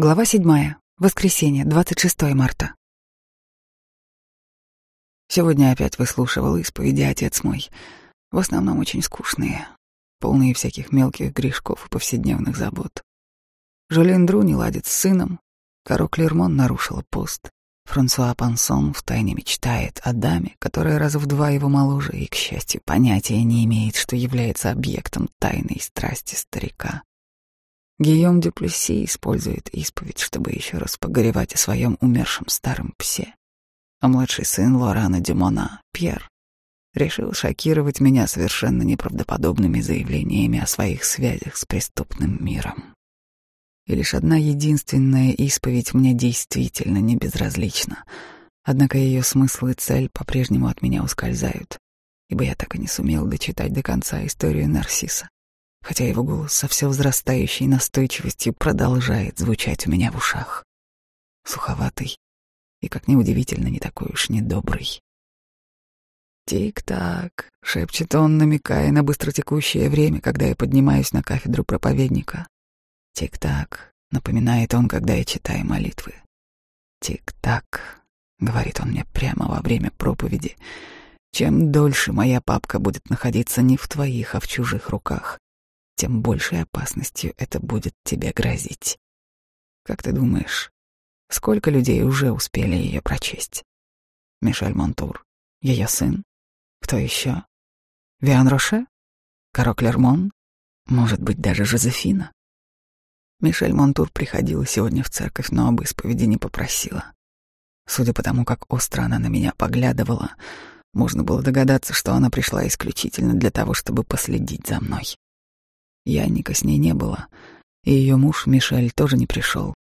Глава седьмая. Воскресенье, 26 марта. Сегодня опять выслушивал исповеди отец мой. В основном очень скучные, полные всяких мелких грешков и повседневных забот. Жолен Дру не ладит с сыном, Каро Клермон нарушила пост. Франсуа Пансон втайне мечтает о даме, которая раза в два его моложе и, к счастью, понятия не имеет, что является объектом тайной страсти старика. Гийом Дюплесси использует исповедь, чтобы еще раз погоревать о своем умершем старом псе. А младший сын Лорана Дюмона, Пьер, решил шокировать меня совершенно неправдоподобными заявлениями о своих связях с преступным миром. И лишь одна единственная исповедь мне действительно не безразлична. Однако ее смысл и цель по-прежнему от меня ускользают, ибо я так и не сумел дочитать до конца историю Нарсиса хотя его голос со все возрастающей настойчивостью продолжает звучать у меня в ушах. Суховатый и, как неудивительно, не такой уж недобрый. «Тик-так», — шепчет он, намекая на быстротекущее время, когда я поднимаюсь на кафедру проповедника. «Тик-так», — напоминает он, когда я читаю молитвы. «Тик-так», — говорит он мне прямо во время проповеди, — «чем дольше моя папка будет находиться не в твоих, а в чужих руках, тем большей опасностью это будет тебе грозить. Как ты думаешь, сколько людей уже успели ее прочесть? Мишель Монтур, ее сын? Кто еще? Виан Роше? Каро Клермон? Может быть, даже Жозефина? Мишель Монтур приходила сегодня в церковь, но об исповеди не попросила. Судя по тому, как остро она на меня поглядывала, можно было догадаться, что она пришла исключительно для того, чтобы последить за мной. Янника с ней не было, и ее муж Мишель тоже не пришел.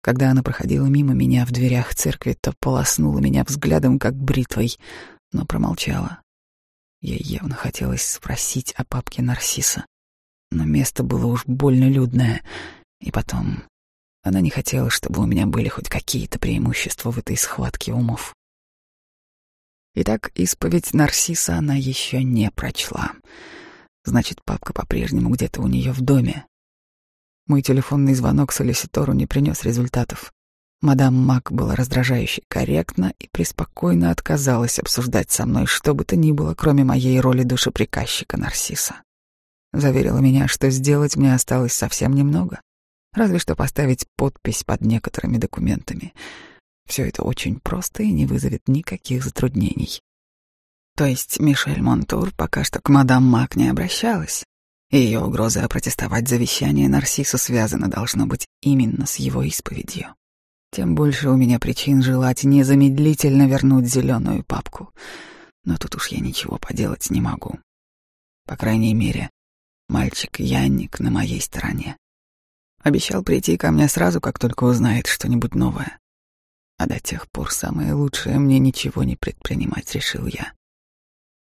Когда она проходила мимо меня в дверях церкви, то полоснула меня взглядом, как бритвой, но промолчала. Ей явно хотелось спросить о папке Нарсиса, но место было уж больно людное, и потом она не хотела, чтобы у меня были хоть какие-то преимущества в этой схватке умов. Итак, исповедь Нарсиса она еще не прочла — Значит, папка по-прежнему где-то у нее в доме. Мой телефонный звонок солиситору не принес результатов. Мадам Мак была раздражающе корректна и преспокойно отказалась обсуждать со мной что бы то ни было, кроме моей роли душеприказчика Нарсиса. Заверила меня, что сделать мне осталось совсем немного, разве что поставить подпись под некоторыми документами. Все это очень просто и не вызовет никаких затруднений. То есть Мишель Монтур пока что к мадам Мак не обращалась. Ее угроза опротестовать завещание Нарсису связана должно быть именно с его исповедью. Тем больше у меня причин желать незамедлительно вернуть зеленую папку. Но тут уж я ничего поделать не могу. По крайней мере, мальчик Янник на моей стороне. Обещал прийти ко мне сразу, как только узнает что-нибудь новое. А до тех пор самое лучшее мне ничего не предпринимать, решил я.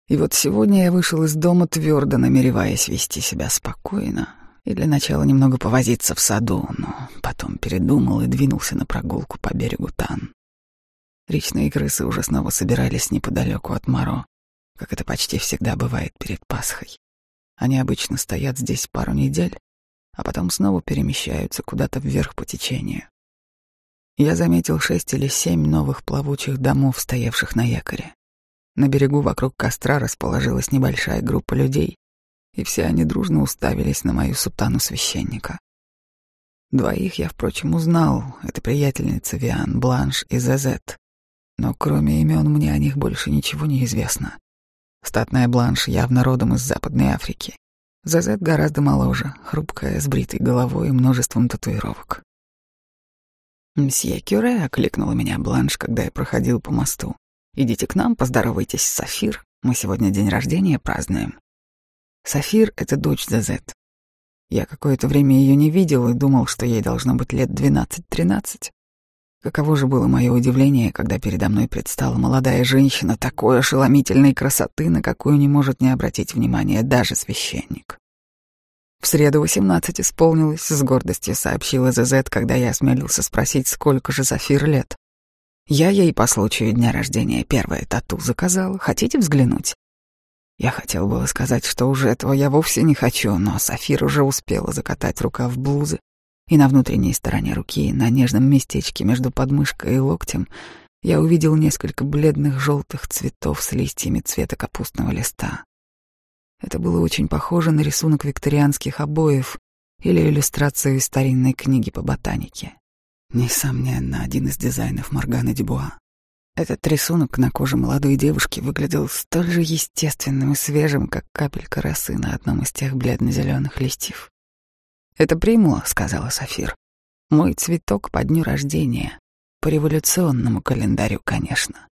И вот сегодня я вышел из дома твердо намереваясь вести себя спокойно и для начала немного повозиться в саду, но потом передумал и двинулся на прогулку по берегу Тан. Речные крысы уже снова собирались неподалеку от Моро, как это почти всегда бывает перед Пасхой. Они обычно стоят здесь пару недель, а потом снова перемещаются куда-то вверх по течению. Я заметил шесть или семь новых плавучих домов, стоявших на якоре. На берегу вокруг костра расположилась небольшая группа людей, и все они дружно уставились на мою сутану священника. Двоих я, впрочем, узнал. Это приятельница Виан, Бланш и Зезет. Но кроме имен мне о них больше ничего не известно. Статная Бланш явно родом из Западной Африки. Зезет гораздо моложе, хрупкая, с бритой головой и множеством татуировок. «Мсье Кюре», — окликнула меня Бланш, когда я проходил по мосту. Идите к нам, поздоровайтесь с Сафир. Мы сегодня день рождения празднуем. Сафир — это дочь Зезет. Я какое-то время ее не видел и думал, что ей должно быть лет двенадцать-тринадцать. Каково же было мое удивление, когда передо мной предстала молодая женщина такой ошеломительной красоты, на какую не может не обратить внимания даже священник. В среду восемнадцать исполнилось, с гордостью сообщила Зезет, когда я осмелился спросить, сколько же Сафир лет. Я ей по случаю дня рождения первое тату заказал. Хотите взглянуть? Я хотел было сказать, что уже этого я вовсе не хочу, но Сафир уже успела закатать рука в блузы и на внутренней стороне руки, на нежном местечке между подмышкой и локтем, я увидел несколько бледных желтых цветов с листьями цвета капустного листа. Это было очень похоже на рисунок викторианских обоев или иллюстрацию из старинной книги по ботанике. Несомненно, один из дизайнов Морганы Дюбуа. Этот рисунок на коже молодой девушки выглядел столь же естественным и свежим, как капелька росы на одном из тех бледно-зеленых листьев. «Это примула», — сказала Сафир. «Мой цветок по дню рождения. По революционному календарю, конечно».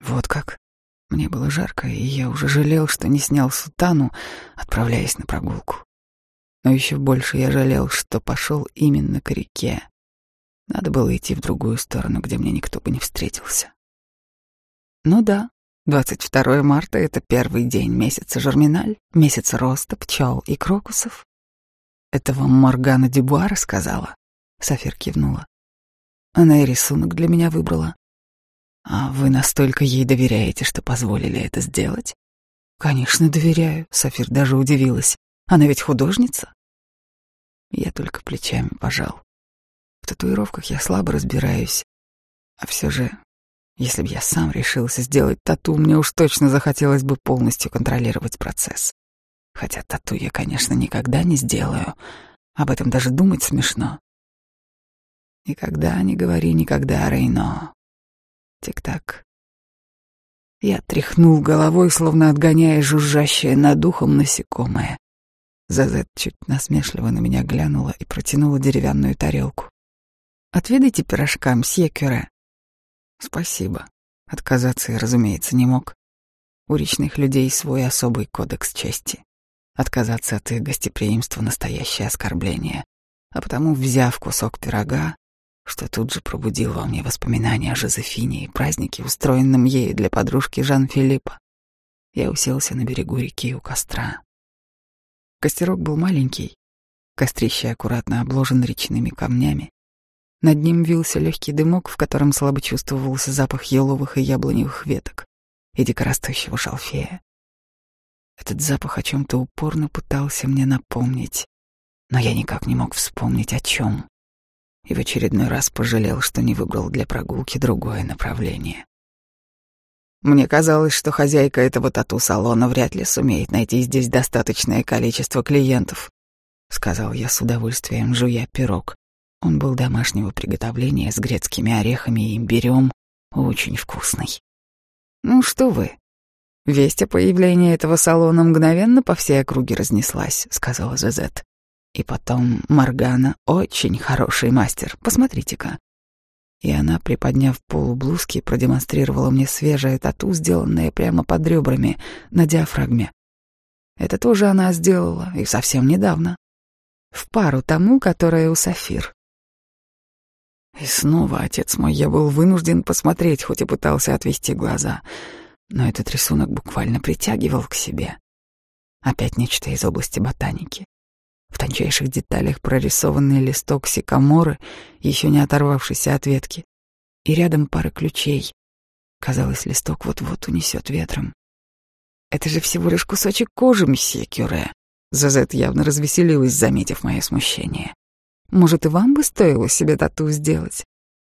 Вот как. Мне было жарко, и я уже жалел, что не снял сутану, отправляясь на прогулку. Но еще больше я жалел, что пошел именно к реке, надо было идти в другую сторону, где мне никто бы не встретился. Ну да, 22 марта — это первый день месяца Жерминаль, месяц роста пчел и крокусов. Это вам Моргана Дюбуа рассказала? Софир кивнула. Она и рисунок для меня выбрала. А вы настолько ей доверяете, что позволили это сделать? Конечно, доверяю. Софир даже удивилась. Она ведь художница. Я только плечами пожал татуировках я слабо разбираюсь. А все же, если бы я сам решился сделать тату, мне уж точно захотелось бы полностью контролировать процесс. Хотя тату я, конечно, никогда не сделаю. Об этом даже думать смешно. Никогда не говори никогда, Рейно. Тик-так. Я тряхнул головой, словно отгоняя жужжащее над ухом насекомое. Зазет чуть насмешливо на меня глянула и протянула деревянную тарелку. Отведайте пирожка, мсье Кюре. Спасибо. Отказаться разумеется, не мог. У речных людей свой особый кодекс чести. Отказаться от их гостеприимства — настоящее оскорбление. А потому, взяв кусок пирога, что тут же пробудил во мне воспоминания о Жозефине и празднике, устроенном ею для подружки Жан-Филиппа, я уселся на берегу реки у костра. Костерок был маленький, кострище аккуратно обложен речными камнями, над ним вился легкий дымок, в котором слабо чувствовался запах еловых и яблоневых веток и дикорастущего шалфея. Этот запах о чем-то упорно пытался мне напомнить, но я никак не мог вспомнить о чем. И в очередной раз пожалел, что не выбрал для прогулки другое направление. Мне казалось, что хозяйка этого тату-салона вряд ли сумеет найти здесь достаточное количество клиентов, сказал я с удовольствием, жуя пирог. Он был домашнего приготовления с грецкими орехами и имбирем, очень вкусный. Ну что вы? Весть о появлении этого салона мгновенно по всей округе разнеслась, сказала Зезет. И потом Маргана очень хороший мастер. Посмотрите-ка. И она, приподняв полу блузки, продемонстрировала мне свежее тату, сделанное прямо под ребрами на диафрагме. Это тоже она сделала, и совсем недавно. В пару тому, которое у Сафир. И снова, отец мой, я был вынужден посмотреть, хоть и пытался отвести глаза. Но этот рисунок буквально притягивал к себе. Опять нечто из области ботаники. В тончайших деталях прорисованный листок сикаморы, еще не оторвавшийся от ветки. И рядом пара ключей. Казалось, листок вот-вот унесет ветром. «Это же всего лишь кусочек кожи, месье Кюре». Зазет явно развеселилась, заметив мое смущение. Может, и вам бы стоило себе тату сделать?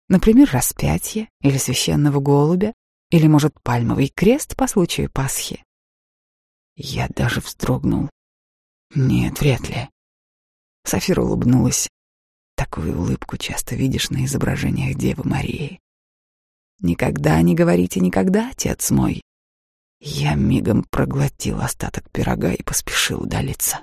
Например, распятие или священного голубя, или, может, пальмовый крест по случаю Пасхи. Я даже вздрогнул. Нет, вряд ли. Софира улыбнулась. Такую улыбку часто видишь на изображениях Девы Марии. Никогда не говорите никогда, отец мой. Я мигом проглотил остаток пирога и поспешил удалиться.